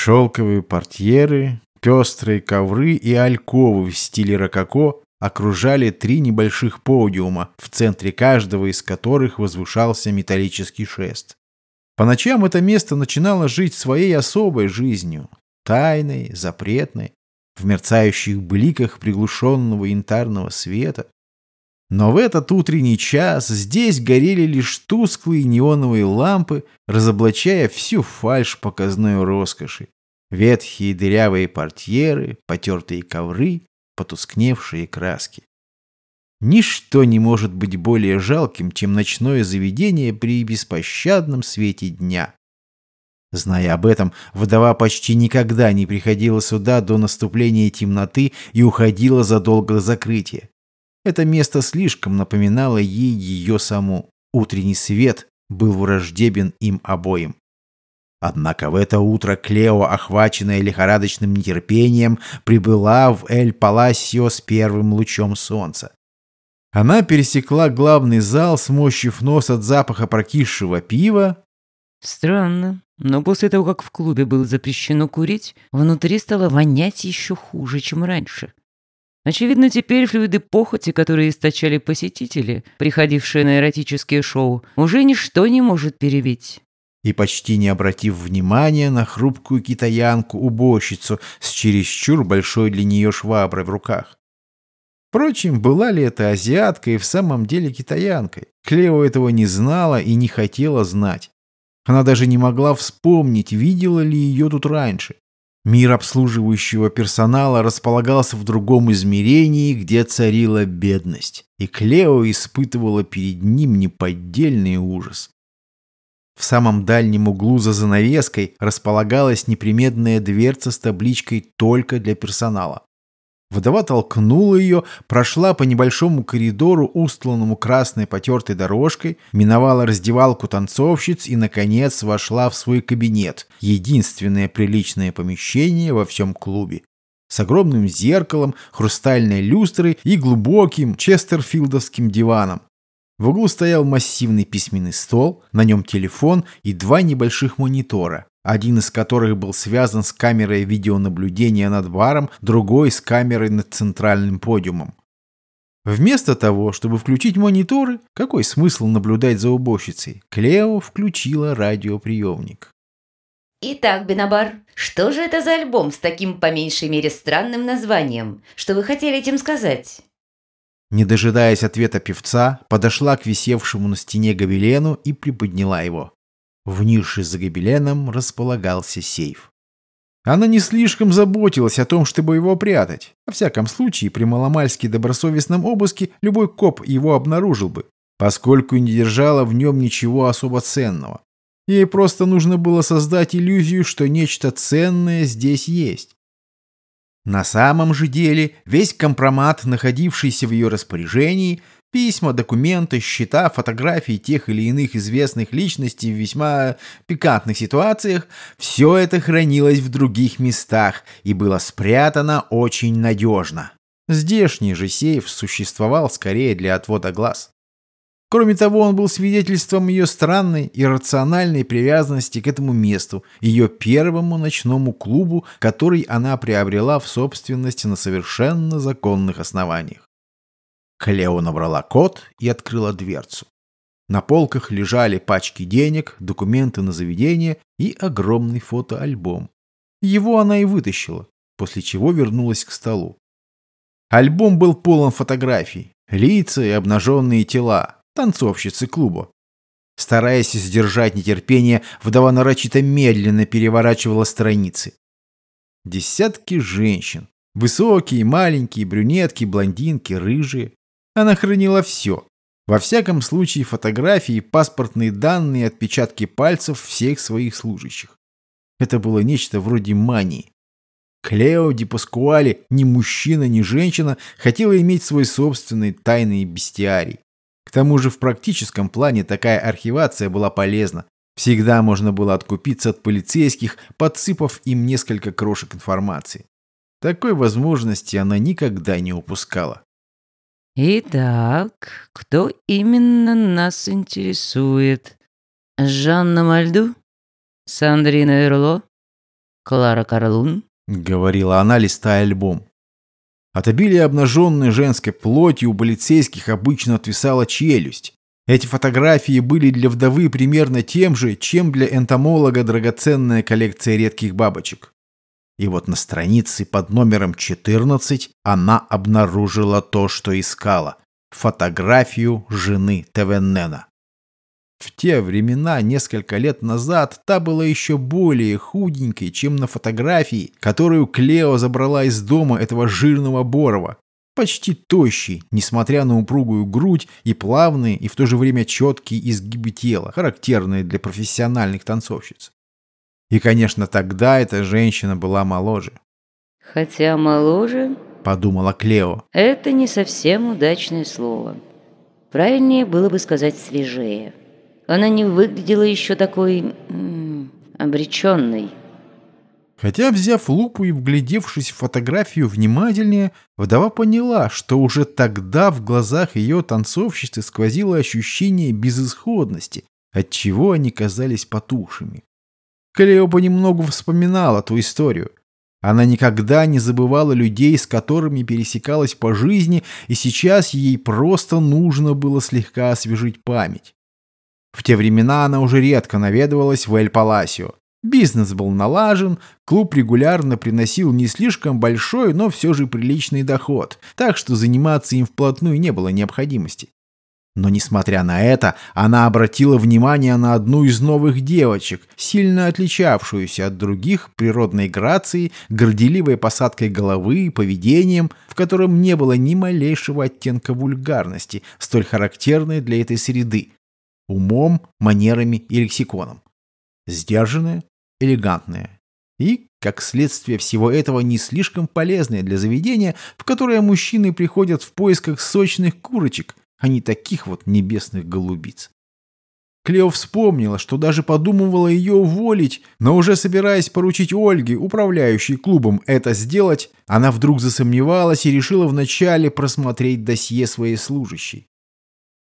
Шелковые портьеры, пестрые ковры и альковы в стиле рококо окружали три небольших подиума, в центре каждого из которых возвышался металлический шест. По ночам это место начинало жить своей особой жизнью, тайной, запретной, в мерцающих бликах приглушенного янтарного света. Но в этот утренний час здесь горели лишь тусклые неоновые лампы, разоблачая всю фальшь показной роскоши. Ветхие дырявые портьеры, потертые ковры, потускневшие краски. Ничто не может быть более жалким, чем ночное заведение при беспощадном свете дня. Зная об этом, вдова почти никогда не приходила сюда до наступления темноты и уходила задолго до закрытия. Это место слишком напоминало ей ее саму. Утренний свет был враждебен им обоим. Однако в это утро Клео, охваченная лихорадочным нетерпением, прибыла в Эль-Паласио с первым лучом солнца. Она пересекла главный зал, смощив нос от запаха прокисшего пива. Странно, но после того, как в клубе было запрещено курить, внутри стало вонять еще хуже, чем раньше. Очевидно, теперь флюиды похоти, которые источали посетители, приходившие на эротические шоу, уже ничто не может перебить. И почти не обратив внимания на хрупкую китаянку-уборщицу с чересчур большой для нее шваброй в руках. Впрочем, была ли это азиатка и в самом деле китаянкой? Клео этого не знала и не хотела знать. Она даже не могла вспомнить, видела ли ее тут раньше. Мир обслуживающего персонала располагался в другом измерении, где царила бедность, и Клео испытывала перед ним неподдельный ужас. В самом дальнем углу за занавеской располагалась неприметная дверца с табличкой «Только для персонала». Вдова толкнула ее, прошла по небольшому коридору, устланному красной потертой дорожкой, миновала раздевалку танцовщиц и, наконец, вошла в свой кабинет, единственное приличное помещение во всем клубе. С огромным зеркалом, хрустальной люстрой и глубоким честерфилдовским диваном. В углу стоял массивный письменный стол, на нем телефон и два небольших монитора один из которых был связан с камерой видеонаблюдения над баром, другой с камерой над центральным подиумом. Вместо того, чтобы включить мониторы, какой смысл наблюдать за уборщицей, Клео включила радиоприемник. Итак, Бенабар, что же это за альбом с таким, по меньшей мере, странным названием? Что вы хотели этим сказать? Не дожидаясь ответа певца, подошла к висевшему на стене гобелену и приподняла его. В нише за гобеленом располагался сейф. Она не слишком заботилась о том, чтобы его прятать. Во всяком случае, при маломальски добросовестном обыске любой коп его обнаружил бы, поскольку не держала в нем ничего особо ценного. Ей просто нужно было создать иллюзию, что нечто ценное здесь есть. На самом же деле весь компромат, находившийся в ее распоряжении – Письма, документы, счета, фотографии тех или иных известных личностей в весьма пикантных ситуациях – все это хранилось в других местах и было спрятано очень надежно. Здешний же сейф существовал скорее для отвода глаз. Кроме того, он был свидетельством ее странной и рациональной привязанности к этому месту, ее первому ночному клубу, который она приобрела в собственности на совершенно законных основаниях. Клео набрала код и открыла дверцу. На полках лежали пачки денег, документы на заведение и огромный фотоальбом. Его она и вытащила, после чего вернулась к столу. Альбом был полон фотографий, лица и обнаженные тела, танцовщицы клуба. Стараясь сдержать нетерпение, вдова нарочито медленно переворачивала страницы. Десятки женщин. Высокие, маленькие, брюнетки, блондинки, рыжие. Она хранила все. Во всяком случае, фотографии, паспортные данные, отпечатки пальцев всех своих служащих. Это было нечто вроде мании. Клео Ди Паскуали, ни мужчина, ни женщина, хотела иметь свой собственный тайный бестиарий. К тому же в практическом плане такая архивация была полезна. Всегда можно было откупиться от полицейских, подсыпав им несколько крошек информации. Такой возможности она никогда не упускала. Итак, кто именно нас интересует? Жанна Мальду? Сандрина Эрло? Клара Карлун?» — говорила она, листая альбом. От обилия обнаженной женской плоти у полицейских обычно отвисала челюсть. Эти фотографии были для вдовы примерно тем же, чем для энтомолога драгоценная коллекция редких бабочек. И вот на странице под номером 14 она обнаружила то, что искала – фотографию жены Тевеннена. В те времена, несколько лет назад, та была еще более худенькой, чем на фотографии, которую Клео забрала из дома этого жирного Борова. Почти тощий, несмотря на упругую грудь и плавные и в то же время четкие изгибы тела, характерные для профессиональных танцовщиц. И, конечно, тогда эта женщина была моложе. «Хотя моложе...» – подумала Клео. «Это не совсем удачное слово. Правильнее было бы сказать «свежее». Она не выглядела еще такой... М обреченной. Хотя, взяв лупу и вглядевшись в фотографию внимательнее, вдова поняла, что уже тогда в глазах ее танцовщицы сквозило ощущение безысходности, отчего они казались потухшими. Клео понемногу вспоминала ту историю. Она никогда не забывала людей, с которыми пересекалась по жизни, и сейчас ей просто нужно было слегка освежить память. В те времена она уже редко наведывалась в Эль-Паласио. Бизнес был налажен, клуб регулярно приносил не слишком большой, но все же приличный доход, так что заниматься им вплотную не было необходимости. Но, несмотря на это, она обратила внимание на одну из новых девочек, сильно отличавшуюся от других природной грацией, горделивой посадкой головы и поведением, в котором не было ни малейшего оттенка вульгарности, столь характерной для этой среды, умом, манерами и лексиконом. Сдержанная, элегантная и, как следствие всего этого, не слишком полезная для заведения, в которое мужчины приходят в поисках сочных курочек, а не таких вот небесных голубиц. Клео вспомнила, что даже подумывала ее уволить, но уже собираясь поручить Ольге, управляющей клубом, это сделать, она вдруг засомневалась и решила вначале просмотреть досье своей служащей.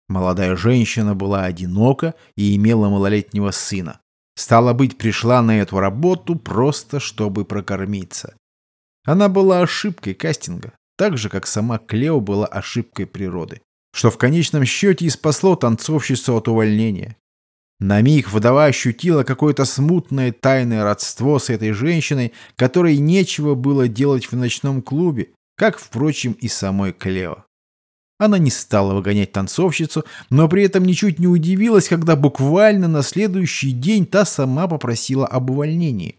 Молодая женщина была одинока и имела малолетнего сына. Стало быть, пришла на эту работу просто, чтобы прокормиться. Она была ошибкой кастинга, так же, как сама Клео была ошибкой природы, что в конечном счете и спасло танцовщицу от увольнения. На миг вдова ощутила какое-то смутное тайное родство с этой женщиной, которой нечего было делать в ночном клубе, как, впрочем, и самой Клео. Она не стала выгонять танцовщицу, но при этом ничуть не удивилась, когда буквально на следующий день та сама попросила об увольнении.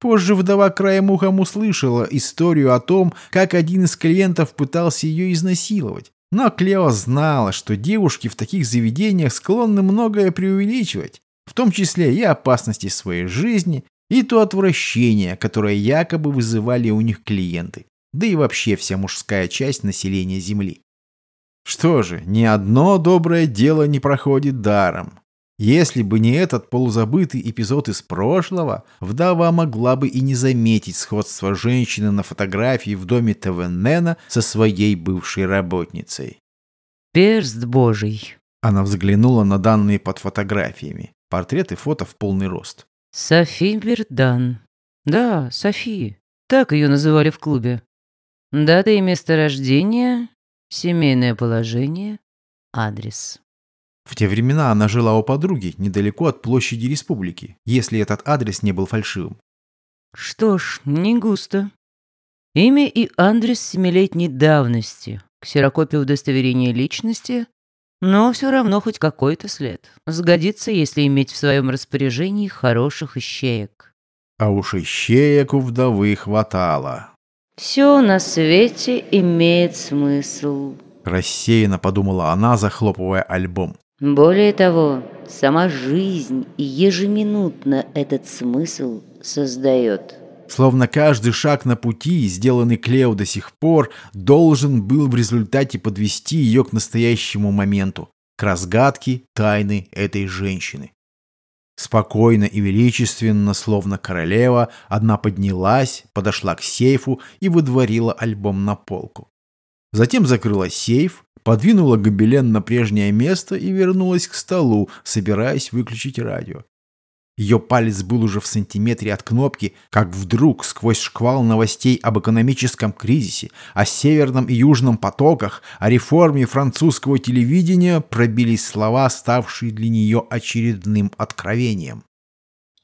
Позже вдова краем ухом услышала историю о том, как один из клиентов пытался ее изнасиловать. Но Клео знала, что девушки в таких заведениях склонны многое преувеличивать, в том числе и опасности своей жизни, и то отвращение, которое якобы вызывали у них клиенты, да и вообще вся мужская часть населения Земли. Что же, ни одно доброе дело не проходит даром. Если бы не этот полузабытый эпизод из прошлого, вдова могла бы и не заметить сходство женщины на фотографии в доме Тавеннена со своей бывшей работницей. «Перст божий!» Она взглянула на данные под фотографиями. Портреты фото в полный рост. «Софи Бердан. Да, Софи. Так ее называли в клубе. Дата и место рождения Семейное положение, адрес. В те времена она жила у подруги, недалеко от площади республики, если этот адрес не был фальшивым. Что ж, не густо. Имя и адрес семилетней давности, ксерокопия удостоверения личности, но все равно хоть какой-то след. Сгодится, если иметь в своем распоряжении хороших ищеек. А уж ищеек у вдовы хватало. Все на свете имеет смысл. Рассеянно подумала она, захлопывая альбом. Более того, сама жизнь ежеминутно этот смысл создает. Словно каждый шаг на пути, сделанный Клео до сих пор, должен был в результате подвести ее к настоящему моменту, к разгадке тайны этой женщины. Спокойно и величественно, словно королева, одна поднялась, подошла к сейфу и выдворила альбом на полку. Затем закрыла сейф, подвинула гобелен на прежнее место и вернулась к столу, собираясь выключить радио. Ее палец был уже в сантиметре от кнопки, как вдруг сквозь шквал новостей об экономическом кризисе, о северном и южном потоках, о реформе французского телевидения пробились слова, ставшие для нее очередным откровением.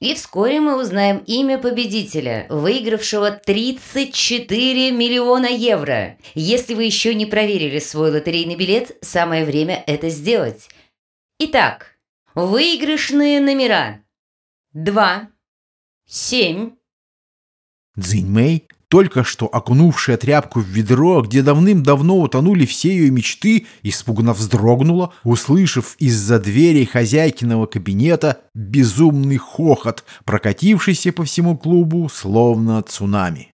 И вскоре мы узнаем имя победителя, выигравшего 34 миллиона евро. Если вы еще не проверили свой лотерейный билет, самое время это сделать. Итак, выигрышные номера. 2, 7. Цзиньмэй, только что окунувшая тряпку в ведро, где давным-давно утонули все ее мечты, испуганно вздрогнула, услышав из-за двери хозяйкиного кабинета безумный хохот, прокатившийся по всему клубу, словно цунами.